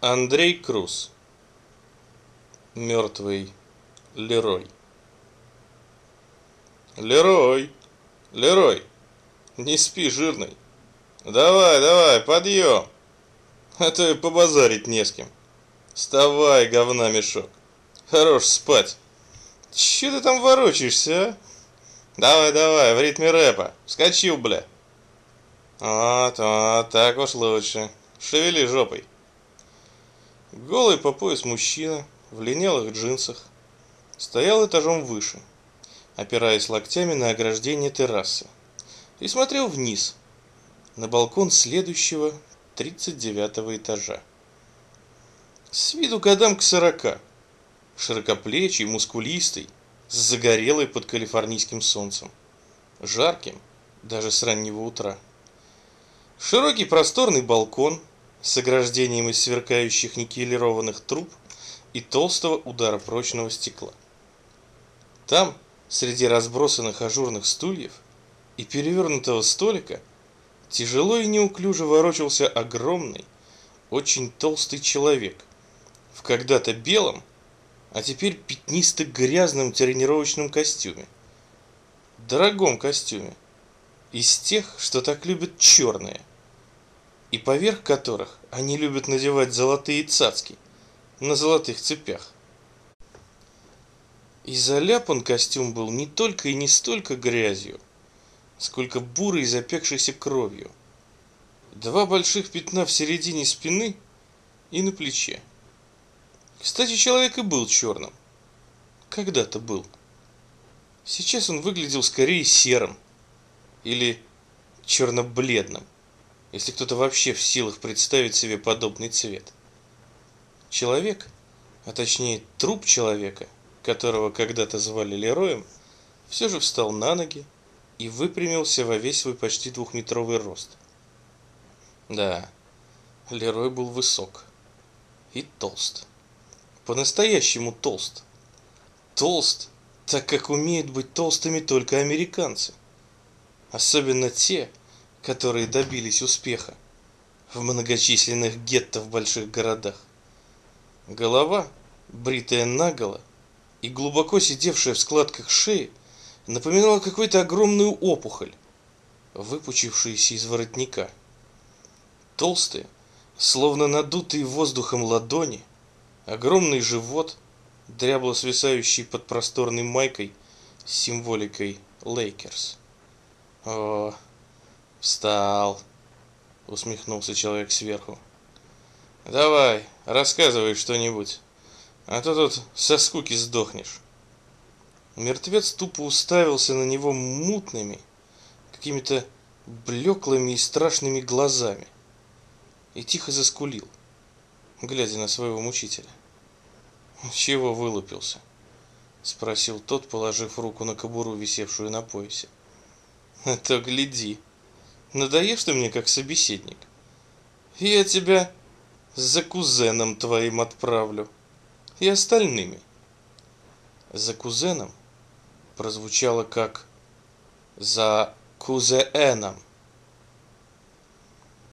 Андрей Круз. Мертвый Лерой. Лерой, Лерой, не спи, жирный. Давай, давай, подъем. А то и побазарить не с кем. Вставай, говна мешок. Хорош спать. Че ты там ворочаешься, а? Давай, давай, в ритме рэпа. Вскочил, бля. Вот, вот, так уж лучше. Шевели жопой. Голый по пояс мужчина в линялых джинсах стоял этажом выше, опираясь локтями на ограждение террасы, и смотрел вниз, на балкон следующего 39 этажа. С виду годам к сорока, широкоплечий, мускулистый, с загорелой под калифорнийским солнцем, жарким даже с раннего утра. Широкий просторный балкон с ограждением из сверкающих никелированных труб и толстого удара прочного стекла. Там, среди разбросанных ажурных стульев и перевернутого столика, тяжело и неуклюже ворочался огромный, очень толстый человек в когда-то белом, а теперь пятнисто-грязном тренировочном костюме. Дорогом костюме. Из тех, что так любят черные и поверх которых они любят надевать золотые цацки на золотых цепях. И заляпан костюм был не только и не столько грязью, сколько бурой запекшейся кровью. Два больших пятна в середине спины и на плече. Кстати, человек и был черным. Когда-то был. Сейчас он выглядел скорее серым или черно-бледным если кто-то вообще в силах представить себе подобный цвет. Человек, а точнее труп человека, которого когда-то звали Лероем, все же встал на ноги и выпрямился во весь свой почти двухметровый рост. Да, Лерой был высок и толст. По-настоящему толст. Толст, так как умеют быть толстыми только американцы. Особенно те, которые добились успеха в многочисленных гетто в больших городах. Голова, бритая наголо и глубоко сидевшая в складках шеи, напоминала какую-то огромную опухоль, выпучившуюся из воротника. Толстые, словно надутые воздухом ладони, огромный живот, дрябло свисающий под просторной майкой с символикой Лейкерс. О, Встал, усмехнулся человек сверху. Давай, рассказывай что-нибудь, а то тут со скуки сдохнешь. Мертвец тупо уставился на него мутными, какими-то блеклыми и страшными глазами и тихо заскулил, глядя на своего мучителя. «Чего вылупился?» — спросил тот, положив руку на кобуру, висевшую на поясе. «А то гляди!» Надоешь ты мне как собеседник. Я тебя за кузеном твоим отправлю. И остальными. За кузеном прозвучало как за кузеэном.